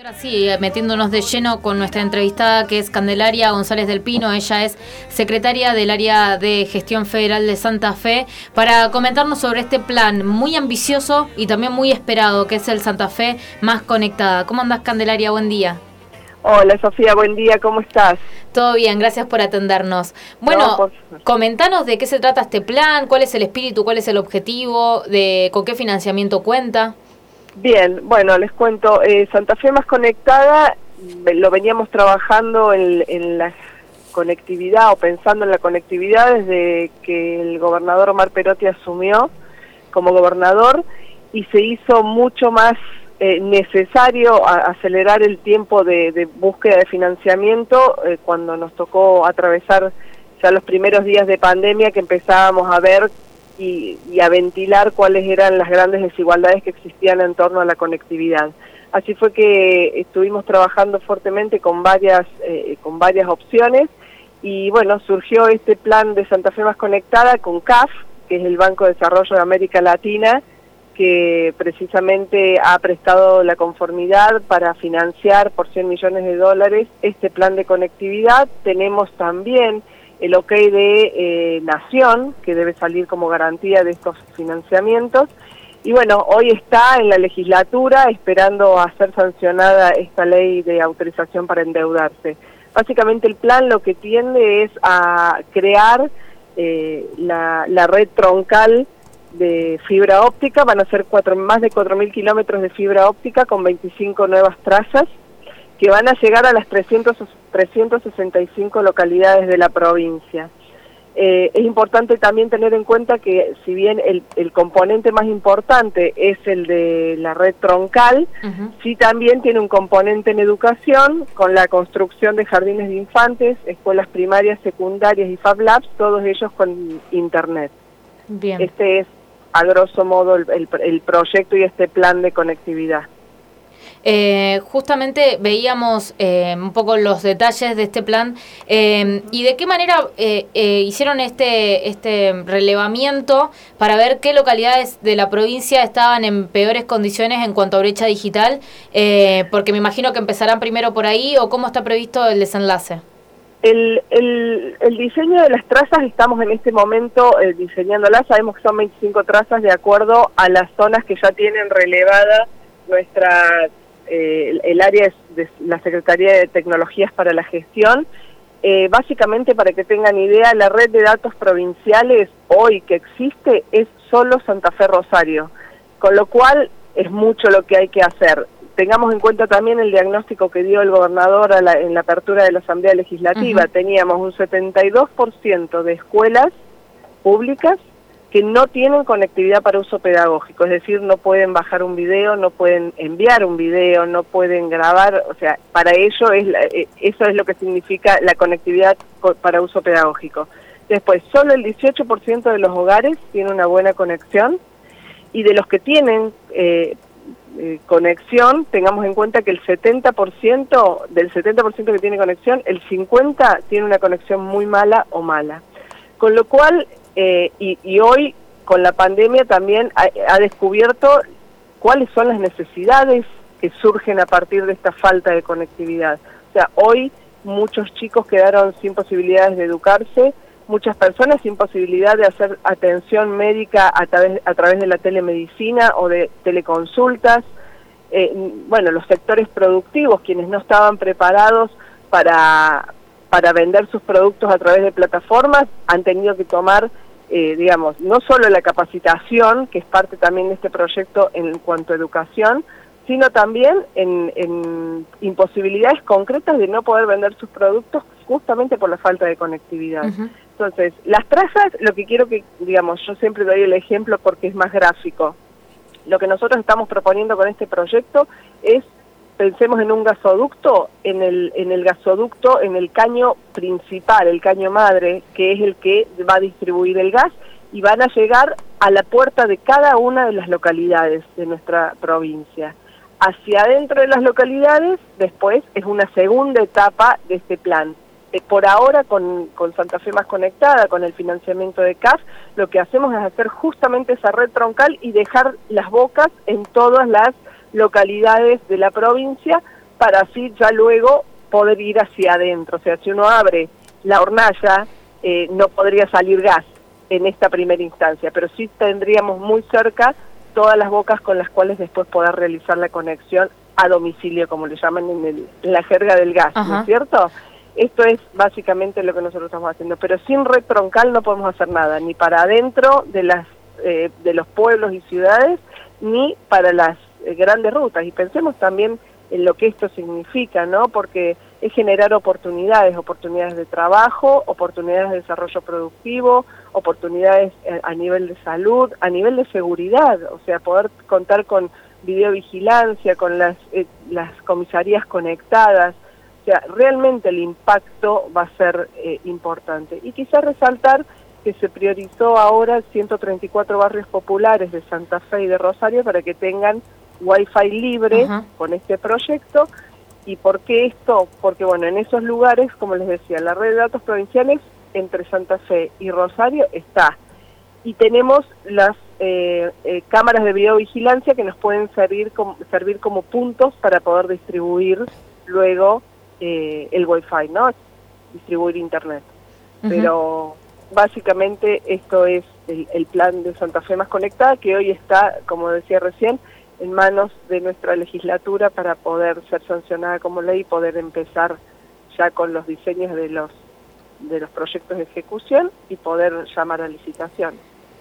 ahora sí, eh, metiéndonos de lleno con nuestra entrevistada que es Candelaria González del Pino, ella es secretaria del área de gestión federal de Santa Fe, para comentarnos sobre este plan muy ambicioso y también muy esperado que es el Santa Fe más conectada. ¿Cómo andás Candelaria? Buen día. Hola Sofía, buen día, ¿cómo estás? Todo bien, gracias por atendernos. Bueno, comentanos de qué se trata este plan, cuál es el espíritu, cuál es el objetivo, de con qué financiamiento cuenta. Bien, bueno, les cuento, eh, Santa Fe más conectada, lo veníamos trabajando en, la conectividad o pensando en la conectividad desde que el gobernador Omar Perotti asumió como gobernador y se hizo mucho más eh, necesario acelerar el tiempo de, búsqueda de financiamiento eh, cuando nos tocó atravesar ya los primeros días de pandemia que empezábamos a ver y, a ventilar cuáles eran las grandes desigualdades que existían en torno a la conectividad. Así fue que estuvimos trabajando fuertemente con varias, eh, con varias opciones y bueno, surgió este plan de Santa Fe más conectada con CAF, que es el Banco de Desarrollo de América Latina, que precisamente ha prestado la conformidad para financiar por 100 millones de dólares este plan de conectividad. Tenemos también el ok de eh, Nación, que debe salir como garantía de estos financiamientos. Y bueno, hoy está en la legislatura esperando a ser sancionada esta ley de autorización para endeudarse. Básicamente el plan lo que tiende es a crear eh, la, la, red troncal de fibra óptica, van a ser cuatro, más de 4.000 kilómetros de fibra óptica con 25 nuevas trazas que van a llegar a las 300, 365 localidades de la provincia. Eh, es importante también tener en cuenta que si bien el, el componente más importante es el de la red troncal, sí también tiene un componente en educación con la construcción de jardines de infantes, escuelas primarias, secundarias y Fab Labs, todos ellos con Internet. Bien. Este es, a grosso modo, el, el proyecto y este plan de conectividad. Eh, justamente veíamos eh, un poco los detalles de este plan eh, y de qué manera hicieron este, este relevamiento para ver qué localidades de la provincia estaban en peores condiciones en cuanto a brecha digital, porque me imagino que empezarán primero por ahí o cómo está previsto el desenlace. El, el, el, diseño de las trazas estamos en este momento diseñándolas, sabemos que son 25 trazas de acuerdo a las zonas que ya tienen relevada nuestra eh, el área de la Secretaría de Tecnologías para la Gestión. Eh, básicamente, para que tengan idea, la red de datos provinciales hoy que existe es solo Santa Fe Rosario, con lo cual es mucho lo que hay que hacer. Tengamos en cuenta también el diagnóstico que dio el gobernador en la apertura de la Asamblea Legislativa. Teníamos un 72% de escuelas públicas que no tienen conectividad para uso pedagógico, es decir, no pueden bajar un video, no pueden enviar un video, no pueden grabar, o sea, para ello es eh, eso es lo que significa la conectividad para uso pedagógico. Después, solo el 18% de los hogares tiene una buena conexión y de los que tienen eh, eh, conexión, tengamos en cuenta que el 70%, del 70% que tiene conexión, el 50% tiene una conexión muy mala o mala. Con lo cual, eh, y, hoy con la pandemia también ha, descubierto cuáles son las necesidades que surgen a partir de esta falta de conectividad. O sea, hoy muchos chicos quedaron sin posibilidades de educarse, muchas personas sin posibilidad de hacer atención médica a través, a través de la telemedicina o de teleconsultas. Eh, bueno, los sectores productivos, quienes no estaban preparados para, para vender sus productos a través de plataformas han tenido que tomar, eh, digamos, no solo la capacitación, que es parte también de este proyecto en cuanto a educación, sino también en, imposibilidades concretas de no poder vender sus productos justamente por la falta de conectividad. Entonces, las trazas, lo que quiero que, digamos, yo siempre doy el ejemplo porque es más gráfico. Lo que nosotros estamos proponiendo con este proyecto es pensemos en un gasoducto, en el, en el gasoducto, en el caño principal, el caño madre, que es el que va a distribuir el gas, y van a llegar a la puerta de cada una de las localidades de nuestra provincia. Hacia adentro de las localidades, después es una segunda etapa de este plan. Eh, por ahora, con, Santa Fe más conectada, con el financiamiento de CAF, lo que hacemos es hacer justamente esa red troncal y dejar las bocas en todas las localidades de la provincia para así ya luego poder ir hacia adentro. O sea, si uno abre la hornalla, eh, no podría salir gas en esta primera instancia, pero sí tendríamos muy cerca todas las bocas con las cuales después poder realizar la conexión a domicilio, como le llaman en, la jerga del gas, ¿no es cierto? Esto es básicamente lo que nosotros estamos haciendo, pero sin red troncal no podemos hacer nada, ni para adentro de, las, eh, de los pueblos y ciudades, ni para las eh, grandes rutas. Y pensemos también en lo que esto significa, ¿no? Porque es generar oportunidades, oportunidades de trabajo, oportunidades de desarrollo productivo, oportunidades eh, a nivel de salud, a nivel de seguridad, o sea, poder contar con videovigilancia, con las, eh, las comisarías conectadas, o sea, realmente el impacto va a ser eh, importante. Y quizás resaltar que se priorizó ahora 134 barrios populares de Santa Fe y de Rosario para que tengan Wi-Fi libre con este proyecto. ¿Y por qué esto? Porque, bueno, en esos lugares, como les decía, la red de datos provinciales entre Santa Fe y Rosario está. Y tenemos las eh, eh, cámaras de videovigilancia que nos pueden servir como, servir como puntos para poder distribuir luego eh, el Wi-Fi, ¿no? Distribuir Internet. Pero básicamente esto es el, el plan de Santa Fe más conectada, que hoy está, como decía recién, en manos de nuestra legislatura para poder ser sancionada como ley y poder empezar ya con los diseños de los de los proyectos de ejecución y poder llamar a licitación.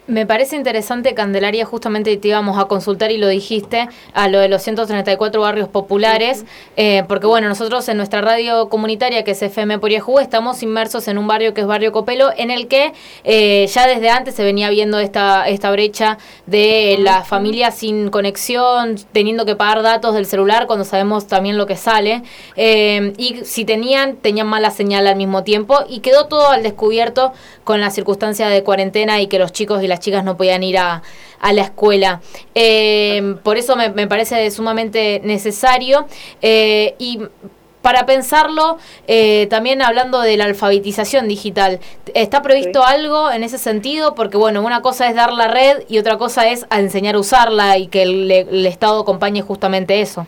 Me parece interesante, Candelaria, justamente te íbamos a consultar y lo dijiste, a lo de los 134 barrios populares, eh, porque bueno, nosotros en nuestra radio comunitaria, que es FM Poriajú, estamos inmersos en un barrio que es Barrio Copelo, en el que eh, ya desde antes se venía viendo esta, esta brecha de las familias sin conexión, teniendo que pagar datos del celular cuando sabemos también lo que sale, eh, y si tenían, tenían mala señal al mismo tiempo, y quedó todo al descubierto con la circunstancia de cuarentena y que los chicos y las chicas no podían ir a, la escuela. Eh, por eso me, parece sumamente necesario. Eh, y para pensarlo, eh, también hablando de la alfabetización digital, ¿está previsto algo en ese sentido? Porque bueno, una cosa es dar la red y otra cosa es enseñar a usarla y que el, Estado acompañe justamente eso.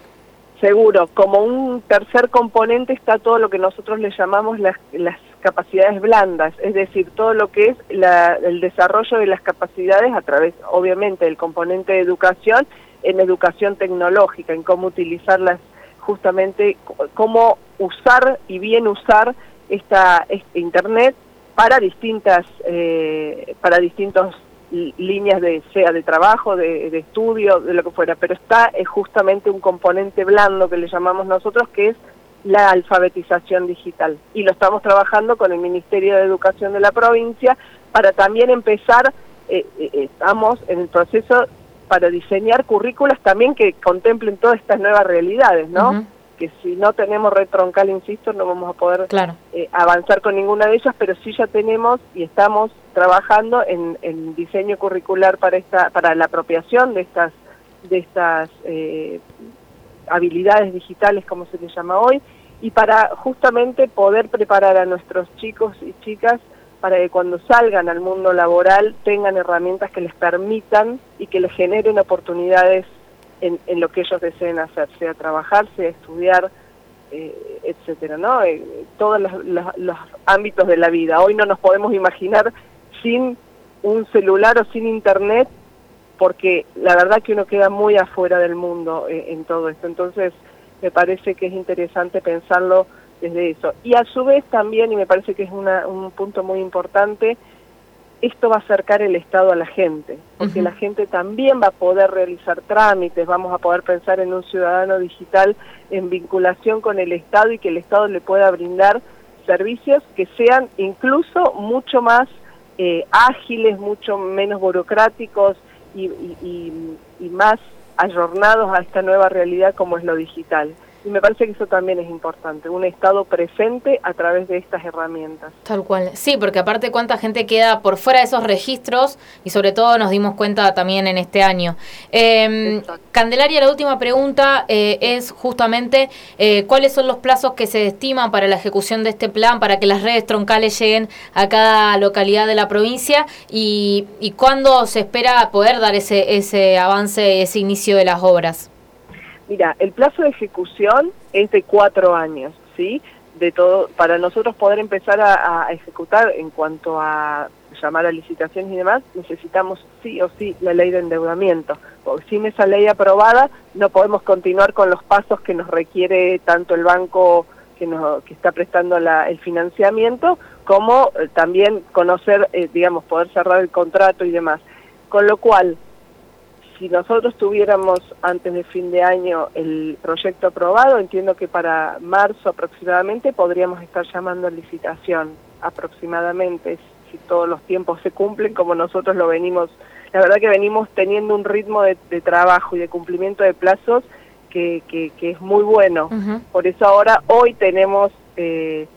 Seguro, como un tercer componente está todo lo que nosotros le llamamos las, las capacidades blandas, es decir, todo lo que es el desarrollo de las capacidades a través, obviamente, del componente de educación, en educación tecnológica, en cómo utilizarlas justamente, cómo usar y bien usar esta, este Internet para distintas, eh, para distintos líneas de sea de trabajo, de, estudio, de lo que fuera, pero está es justamente un componente blando que le llamamos nosotros que es la alfabetización digital. Y lo estamos trabajando con el Ministerio de Educación de la provincia para también empezar, eh, eh, estamos en el proceso para diseñar currículas también que contemplen todas estas nuevas realidades, ¿no? Que si no tenemos red troncal, insisto, no vamos a poder eh, avanzar con ninguna de ellas, pero sí ya tenemos y estamos trabajando en, en diseño curricular para esta para la apropiación de estas de estas habilidades digitales, como se les llama hoy, y para justamente poder preparar a nuestros chicos y chicas para que cuando salgan al mundo laboral tengan herramientas que les permitan y que les generen oportunidades en, lo que ellos deseen hacer, sea trabajar, sea estudiar, eh, etcétera, ¿no? Eh, todos los, ámbitos de la vida. Hoy no nos podemos imaginar sin un celular o sin internet porque la verdad que uno queda muy afuera del mundo eh, en todo esto. Entonces, me parece que es interesante pensarlo desde eso. Y a su vez también, y me parece que es un punto muy importante, esto va a acercar el Estado a la gente, porque la gente también va a poder realizar trámites, vamos a poder pensar en un ciudadano digital en vinculación con el Estado y que el Estado le pueda brindar servicios que sean incluso mucho más eh, ágiles, mucho menos burocráticos, y, más ayornados a esta nueva realidad como es lo digital. Y me parece que eso también es importante, un Estado presente a través de estas herramientas. Tal cual. Sí, porque aparte cuánta gente queda por fuera de esos registros y sobre todo nos dimos cuenta también en este año. Eh, Candelaria, la última pregunta eh, es justamente eh, cuáles son los plazos que se estiman para la ejecución de este plan, para que las redes troncales lleguen a cada localidad de la provincia y, y cuándo se espera poder dar ese, ese avance, ese inicio de las obras. Mira, el plazo de ejecución es de cuatro años, ¿sí? De todo, para nosotros poder empezar a, ejecutar en cuanto a llamar a licitaciones y demás, necesitamos sí o sí la ley de endeudamiento. Porque sin esa ley aprobada no podemos continuar con los pasos que nos requiere tanto el banco que, nos, que está prestando el financiamiento, como eh, también conocer, eh, digamos, poder cerrar el contrato y demás. Con lo cual, si nosotros tuviéramos antes de fin de año el proyecto aprobado, entiendo que para marzo aproximadamente podríamos estar llamando a licitación aproximadamente, si todos los tiempos se cumplen como nosotros lo venimos. La verdad que venimos teniendo un ritmo de, trabajo y de cumplimiento de plazos que, que, es muy bueno. Por eso ahora, hoy tenemos eh,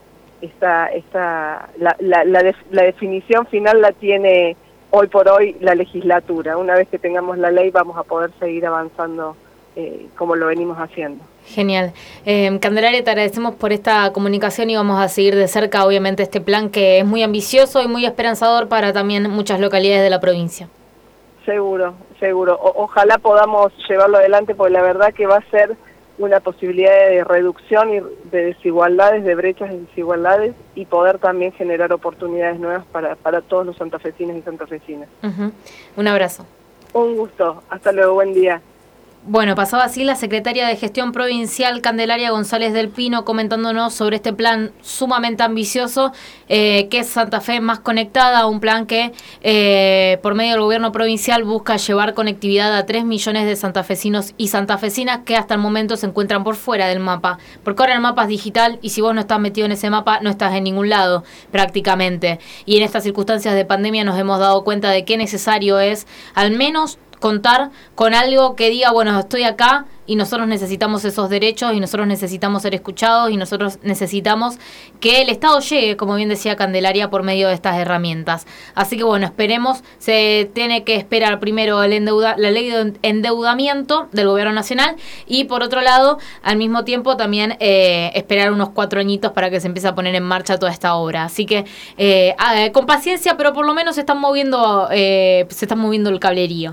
esta, esta, la, la, la definición final la tiene hoy por hoy la legislatura. Una vez que tengamos la ley vamos a poder seguir avanzando eh, como lo venimos haciendo. Genial. Eh, Candelaria, te agradecemos por esta comunicación y vamos a seguir de cerca, obviamente, este plan que es muy ambicioso y muy esperanzador para también muchas localidades de la provincia. Seguro, seguro. ojalá podamos llevarlo adelante porque la verdad que va a ser una posibilidad de reducción y de desigualdades, de brechas de desigualdades y poder también generar oportunidades nuevas para, para todos los santafesinos y santafesinas. Un abrazo. Un gusto. Hasta luego. Buen día. Bueno, pasaba así la secretaria de Gestión Provincial, Candelaria González del Pino, comentándonos sobre este plan sumamente ambicioso, eh, que es Santa Fe más conectada, un plan que eh, por medio del gobierno provincial busca llevar conectividad a 3 millones de santafesinos y santafesinas que hasta el momento se encuentran por fuera del mapa. Porque ahora el mapa es digital y si vos no estás metido en ese mapa, no estás en ningún lado prácticamente. Y en estas circunstancias de pandemia nos hemos dado cuenta de qué necesario es al menos contar con algo que diga, bueno, estoy acá y nosotros necesitamos esos derechos y nosotros necesitamos ser escuchados y nosotros necesitamos que el Estado llegue, como bien decía Candelaria, por medio de estas herramientas. Así que bueno, esperemos, se tiene que esperar primero el endeuda, la ley de endeudamiento del Gobierno Nacional y por otro lado, al mismo tiempo también eh, esperar unos cuatro añitos para que se empiece a poner en marcha toda esta obra. Así que eh, con paciencia, pero por lo menos se están moviendo, eh, se están moviendo el cablerío.